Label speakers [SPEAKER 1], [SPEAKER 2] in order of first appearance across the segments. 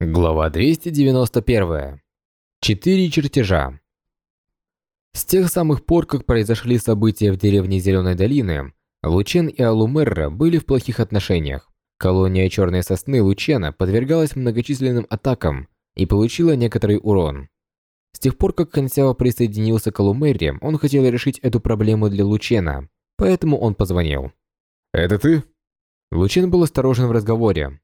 [SPEAKER 1] Глава 291. Четыре чертежа. С тех самых пор, как произошли события в деревне Зеленой долины, Лучен и Алумерра были в плохих отношениях. Колония Черной Сосны Лучена подвергалась многочисленным атакам и получила некоторый урон. С тех пор, как Хансяо присоединился к Алумерре, он хотел решить эту проблему для Лучена, поэтому он позвонил.
[SPEAKER 2] «Это ты?»
[SPEAKER 1] Лучен был осторожен в разговоре,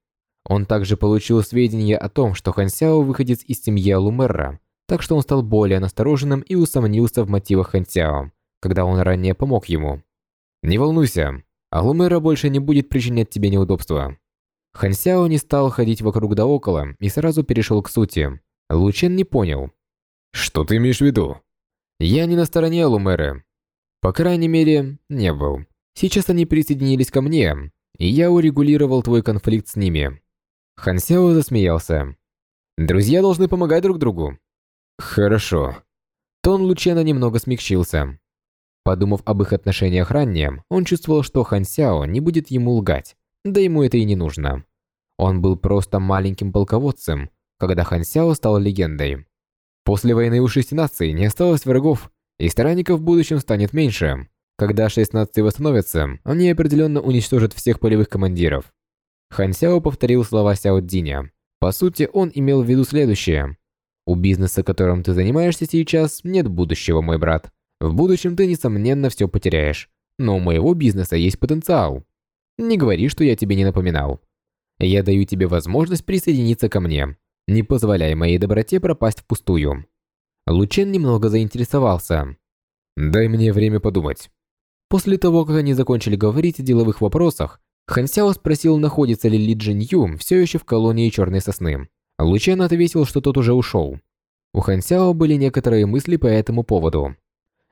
[SPEAKER 1] он также получил сведения о том, что Хан Сяо выходит из семьи Алумерра, так что он стал более настороженным и усомнился в мотивах Хан Сяо, когда он ранее помог ему. «Не волнуйся, Алумерра больше не будет причинять тебе неудобства». Хан Сяо не стал ходить вокруг да около и сразу перешел к сути. Лучен не понял.
[SPEAKER 2] «Что ты имеешь в виду?»
[SPEAKER 1] «Я не на стороне Алумеры. По крайней мере, не был. Сейчас они присоединились ко мне, и я урегулировал твой конфликт с ними. Хан Сяо засмеялся. «Друзья должны помогать друг другу».
[SPEAKER 2] «Хорошо».
[SPEAKER 1] Тон Лучена немного смягчился. Подумав об их отношениях ранее, он чувствовал, что Хан Сяо не будет ему лгать, да ему это и не нужно. Он был просто маленьким полководцем, когда Хан Сяо стал легендой. После войны у шести наций не осталось врагов, и сторонников в будущем станет меньше. Когда шесть наций восстановятся, они определенно уничтожат всех полевых командиров. Хан Сяо повторил слова Сяо Диня. По сути, он имел в виду следующее. У бизнеса, которым ты занимаешься сейчас, нет будущего, мой брат. В будущем ты, несомненно, все потеряешь. Но у моего бизнеса есть потенциал. Не говори, что я тебе не напоминал. Я даю тебе возможность присоединиться ко мне. Не позволяй моей доброте пропасть впустую. Лучен немного заинтересовался.
[SPEAKER 2] Дай мне время подумать.
[SPEAKER 1] После того, как они закончили говорить о деловых вопросах, Хан Сяо спросил, находится ли Ли Джин Ю все еще в колонии Черной Сосны. Лучен ответил, что тот уже ушел. У Хан Сяо были некоторые мысли по этому поводу.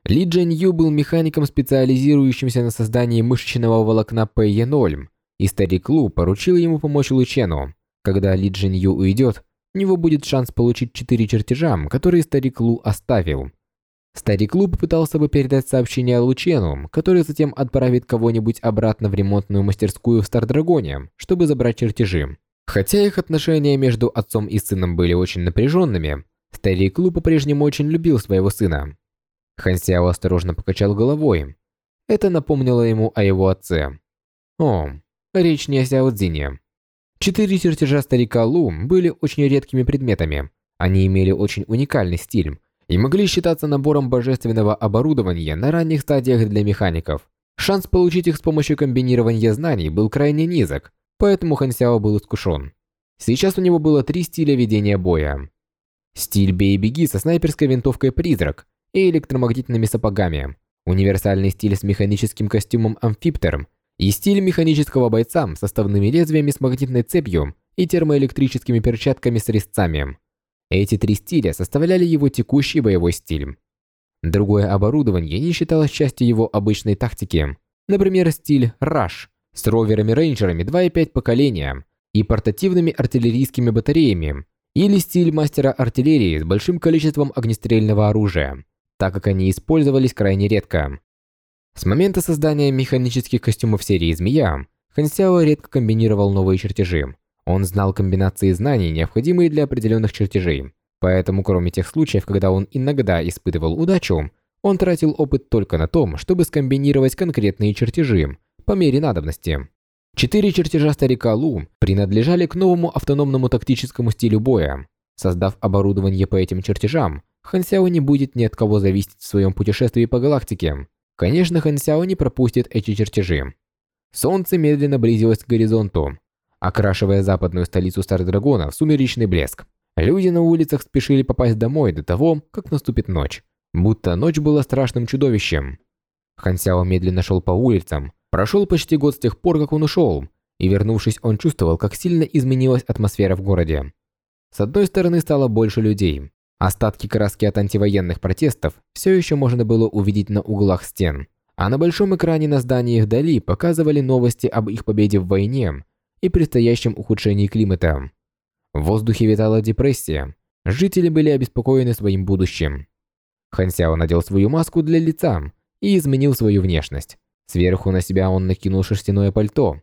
[SPEAKER 1] Ли Джин Ю был механиком, специализирующимся на создании мышечного волокна PE0, и старик Лу поручил ему помочь Лучену. Когда Ли Джин Ю уйдет, у него будет шанс получить четыре чертежа, которые старик Лу оставил. Старик Лу пытался бы передать сообщение Лучену, который затем отправит кого-нибудь обратно в ремонтную мастерскую в Стардрагоне, чтобы забрать чертежи. Хотя их отношения между отцом и сыном были очень напряженными, старик Лу по-прежнему очень любил своего сына. Хан Сяо осторожно покачал головой. Это напомнило ему о его отце. О, речь не о Сяо Цзине. Четыре чертежа старика Лу были очень редкими предметами. Они имели очень уникальный стиль, и могли считаться набором божественного оборудования на ранних стадиях для механиков. Шанс получить их с помощью комбинирования знаний был крайне низок, поэтому Хан Сяо был искушен. Сейчас у него было три стиля ведения боя. Стиль «Бей и беги» со снайперской винтовкой «Призрак» и электромагнитными сапогами, универсальный стиль с механическим костюмом «Амфиптер» и стиль механического бойца с составными лезвиями с магнитной цепью и термоэлектрическими перчатками с резцами. Эти три стиля составляли его текущий боевой стиль. Другое оборудование не считалось частью его обычной тактики. Например, стиль Rush с роверами-рейнджерами 2.5 поколения и портативными артиллерийскими батареями, или стиль мастера артиллерии с большим количеством огнестрельного оружия, так как они использовались крайне редко. С момента создания механических костюмов серии «Змея», Хан Сяо редко комбинировал новые чертежи, он знал комбинации знаний, необходимые для определенных чертежей. Поэтому, кроме тех случаев, когда он иногда испытывал удачу, он тратил опыт только на том, чтобы скомбинировать конкретные чертежи по мере надобности. Четыре чертежа старика Лу принадлежали к новому автономному тактическому стилю боя. Создав оборудование по этим чертежам, Хан Сяо не будет ни от кого зависеть в своем путешествии по галактике. Конечно, Хан Сяо не пропустит эти чертежи. Солнце медленно близилось к горизонту, окрашивая западную столицу Стардрагона в сумеречный блеск. Люди на улицах спешили попасть домой до того, как наступит ночь, будто ночь была страшным чудовищем. Хансяо медленно шел по улицам. Прошел почти год с тех пор, как он ушел, и вернувшись, он чувствовал, как сильно изменилась атмосфера в городе. С одной стороны, стало больше людей. Остатки краски от антивоенных протестов все еще можно было увидеть на углах стен, а на большом экране на здании вдали показывали новости об их победе в войне и предстоящем ухудшении климата. В воздухе витала депрессия. Жители были обеспокоены своим будущим. Хан Сяо надел свою маску для лица и изменил свою внешность. Сверху на себя он накинул шерстяное пальто.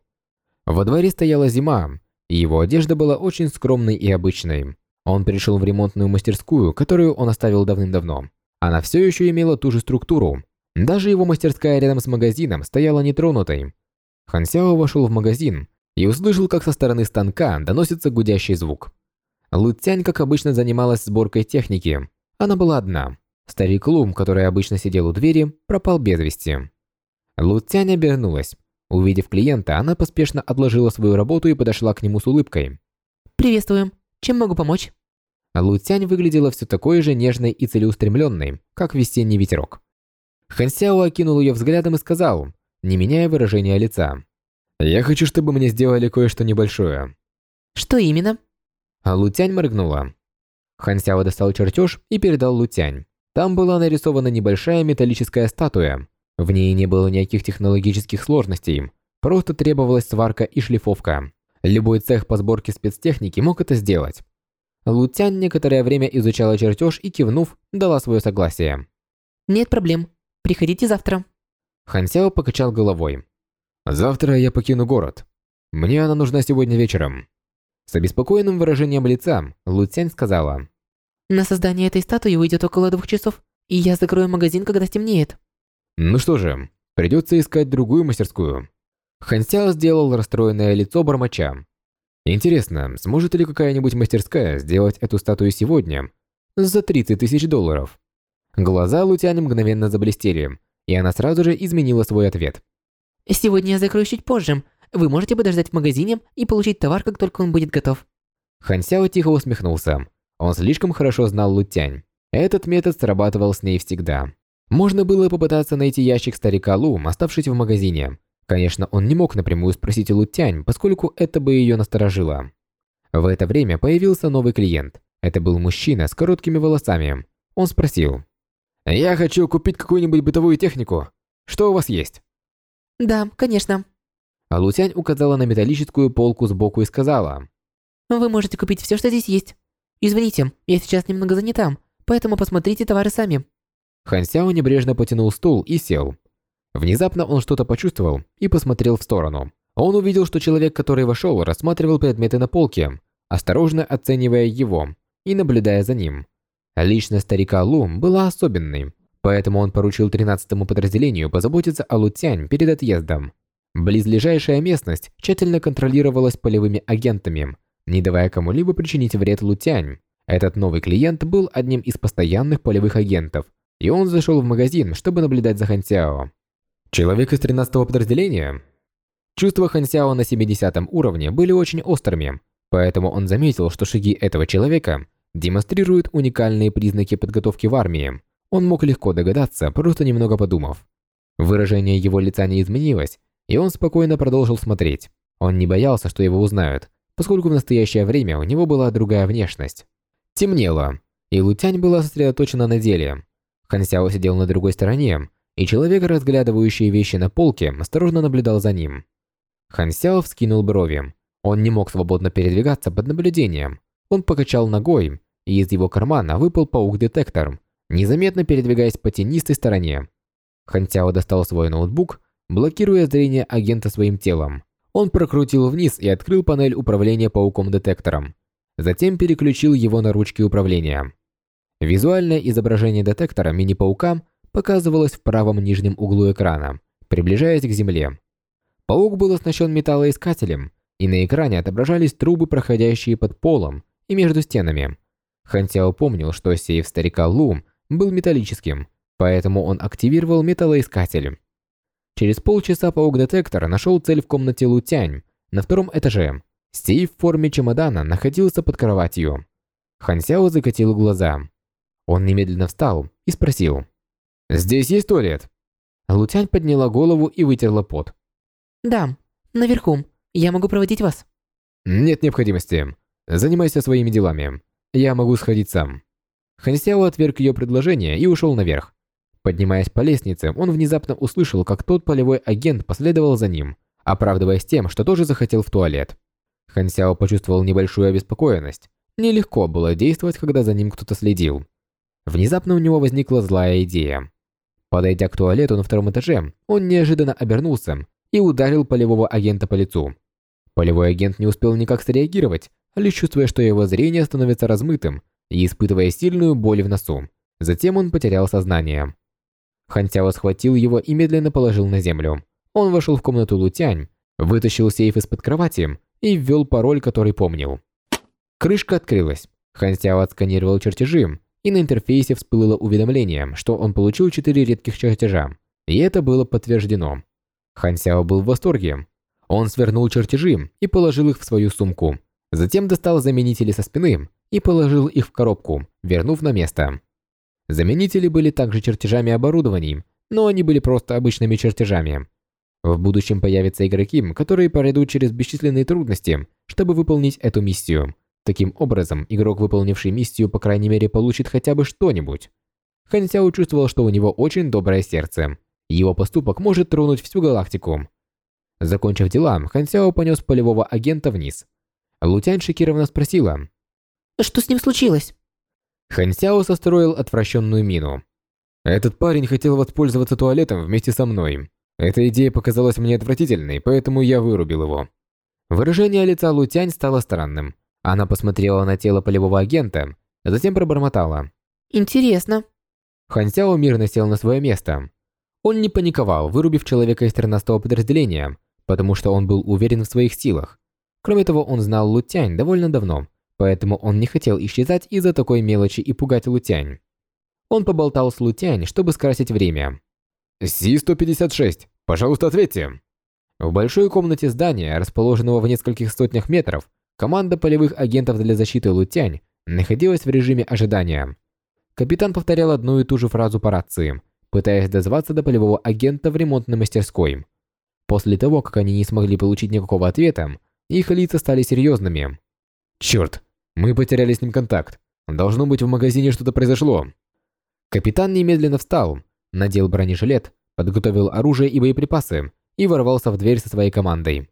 [SPEAKER 1] Во дворе стояла зима, и его одежда была очень скромной и обычной. Он пришел в ремонтную мастерскую, которую он оставил давным-давно. Она все еще имела ту же структуру. Даже его мастерская рядом с магазином стояла нетронутой. Хан Сяо вошел в магазин и услышал, как со стороны станка доносится гудящий звук. Лу Цянь, как обычно, занималась сборкой техники. Она была одна. Старик Лум, который обычно сидел у двери, пропал без вести. Лу Цянь обернулась. Увидев клиента, она поспешно отложила свою работу и подошла к нему с улыбкой.
[SPEAKER 3] «Приветствуем. Чем могу помочь?»
[SPEAKER 1] Лу Цянь выглядела все такой же нежной и целеустремленной, как весенний ветерок. Хан Сяо окинул ее взглядом и сказал, не меняя выражения лица. «Я хочу, чтобы мне сделали кое-что небольшое».
[SPEAKER 3] «Что именно?»
[SPEAKER 1] А Лу Цянь моргнула. Хан Сяо достал чертеж и передал Лу Цянь. Там была нарисована небольшая металлическая статуя, в ней не было никаких технологических сложностей, просто требовалась сварка и шлифовка. Любой цех по сборке спецтехники мог это сделать. Лутян некоторое время изучала чертеж и, кивнув, дала свое согласие.
[SPEAKER 3] «Нет проблем. Приходите завтра».
[SPEAKER 1] Хансяо покачал головой. «Завтра я покину город. Мне она нужна сегодня вечером». С обеспокоенным выражением лица Лутянь сказала.
[SPEAKER 3] «На создание этой статуи уйдет около двух часов, и я закрою магазин, когда стемнеет».
[SPEAKER 1] Ну что же, придется искать другую мастерскую. Хансяо сделал расстроенное лицо бормоча. Интересно, сможет ли какая-нибудь мастерская сделать эту статую сегодня за 30 тысяч долларов? Глаза Лутяни мгновенно заблестели, и она сразу же изменила свой ответ.
[SPEAKER 3] «Сегодня я закрою чуть позже. Вы можете подождать в магазине и получить товар, как только он будет готов».
[SPEAKER 1] Хансяо тихо усмехнулся. Он слишком хорошо знал Лутянь. Этот метод срабатывал с ней всегда. Можно было попытаться найти ящик старика Лу, оставшийся в магазине. Конечно, он не мог напрямую спросить Лу Тянь, поскольку это бы ее насторожило. В это время появился новый клиент. Это был мужчина с короткими волосами. Он спросил. «Я хочу купить какую-нибудь бытовую технику. Что у вас есть?»
[SPEAKER 3] «Да, конечно».
[SPEAKER 1] А Лутянь указала на металлическую полку сбоку и сказала.
[SPEAKER 3] «Вы можете купить все, что здесь есть. Извините, я сейчас немного занята, поэтому посмотрите товары сами».
[SPEAKER 1] Хан Сяо небрежно потянул стул и сел. Внезапно он что-то почувствовал и посмотрел в сторону. Он увидел, что человек, который вошел, рассматривал предметы на полке, осторожно оценивая его и наблюдая за ним. Личность старика Лу была особенной, поэтому он поручил 13-му подразделению позаботиться о Лу Тянь перед отъездом. Близлежащая местность тщательно контролировалась полевыми агентами, не давая кому-либо причинить вред Лу Тянь. Этот новый клиент был одним из постоянных полевых агентов – и он зашел в магазин, чтобы наблюдать за Хансяо. Человек из 13-го подразделения? Чувства Хансяо на 70 уровне были очень острыми, поэтому он заметил, что шаги этого человека демонстрируют уникальные признаки подготовки в армии. Он мог легко догадаться, просто немного подумав. Выражение его лица не изменилось, и он спокойно продолжил смотреть. Он не боялся, что его узнают, поскольку в настоящее время у него была другая внешность. Темнело, и Лутянь была сосредоточена на деле. Хан Сяо сидел на другой стороне, и человек, разглядывающий вещи на полке, осторожно наблюдал за ним. Хан Сяо вскинул брови. Он не мог свободно передвигаться под наблюдением. Он покачал ногой, и из его кармана выпал паук-детектор, незаметно передвигаясь по тенистой стороне. Хан Сяо достал свой ноутбук, блокируя зрение агента своим телом. Он прокрутил вниз и открыл панель управления пауком-детектором. Затем переключил его на ручки управления. Визуальное изображение детектора мини-паука показывалось в правом нижнем углу экрана, приближаясь к Земле. Паук был оснащен металлоискателем, и на экране отображались трубы, проходящие под полом и между стенами. Хантяо помнил, что сейф старика Лу был металлическим, поэтому он активировал металлоискатель. Через полчаса паук-детектор нашел цель в комнате Лутянь на втором этаже. Сейф в форме чемодана находился под кроватью. Хансяо закатил глаза. Он немедленно встал и спросил. «Здесь есть туалет?» Лутянь подняла голову и вытерла пот.
[SPEAKER 3] «Да, наверху. Я могу проводить вас».
[SPEAKER 1] «Нет необходимости. Занимайся своими делами. Я могу сходить сам». Хансяо отверг ее предложение и ушел наверх. Поднимаясь по лестнице, он внезапно услышал, как тот полевой агент последовал за ним, оправдываясь тем, что тоже захотел в туалет. Хансяо почувствовал небольшую обеспокоенность. Нелегко было действовать, когда за ним кто-то следил. Внезапно у него возникла злая идея. Подойдя к туалету на втором этаже, он неожиданно обернулся и ударил полевого агента по лицу. Полевой агент не успел никак среагировать, лишь чувствуя, что его зрение становится размытым и испытывая сильную боль в носу. Затем он потерял сознание. Хансяо схватил его и медленно положил на землю. Он вошел в комнату Лутянь, вытащил сейф из-под кровати и ввел пароль, который помнил. Крышка открылась. Хансяо отсканировал чертежи, и на интерфейсе всплыло уведомление, что он получил четыре редких чертежа. И это было подтверждено. Хансяо был в восторге. Он свернул чертежи и положил их в свою сумку. Затем достал заменители со спины и положил их в коробку, вернув на место. Заменители были также чертежами оборудований, но они были просто обычными чертежами. В будущем появятся игроки, которые пройдут через бесчисленные трудности, чтобы выполнить эту миссию. Таким образом, игрок, выполнивший миссию, по крайней мере, получит хотя бы что-нибудь. Хан Сяо чувствовал, что у него очень доброе сердце. Его поступок может тронуть всю галактику. Закончив дела, Хан Сяо понес полевого агента вниз. Лутянь шокированно спросила.
[SPEAKER 3] Что с ним случилось?
[SPEAKER 1] Хан Сяо состроил отвращенную мину. Этот парень хотел воспользоваться туалетом вместе со мной. Эта идея показалась мне отвратительной, поэтому я вырубил его. Выражение лица Лутянь стало странным. Она посмотрела на тело полевого агента, затем пробормотала.
[SPEAKER 3] Интересно.
[SPEAKER 1] Хан Сяо мирно сел на свое место. Он не паниковал, вырубив человека из 13-го подразделения, потому что он был уверен в своих силах. Кроме того, он знал Лутянь довольно давно, поэтому он не хотел исчезать из-за такой мелочи и пугать Лутянь. Он поболтал с Лутянь, чтобы скрасить время. «Си-156, пожалуйста, ответьте!» В большой комнате здания, расположенного в нескольких сотнях метров, команда полевых агентов для защиты Лутянь находилась в режиме ожидания. Капитан повторял одну и ту же фразу по рации, пытаясь дозваться до полевого агента в ремонтной мастерской. После того, как они не смогли получить никакого ответа, их лица стали серьезными. «Черт, мы потеряли с ним контакт. Должно быть, в магазине что-то произошло». Капитан немедленно встал, надел бронежилет, подготовил оружие и боеприпасы и ворвался в дверь со своей командой.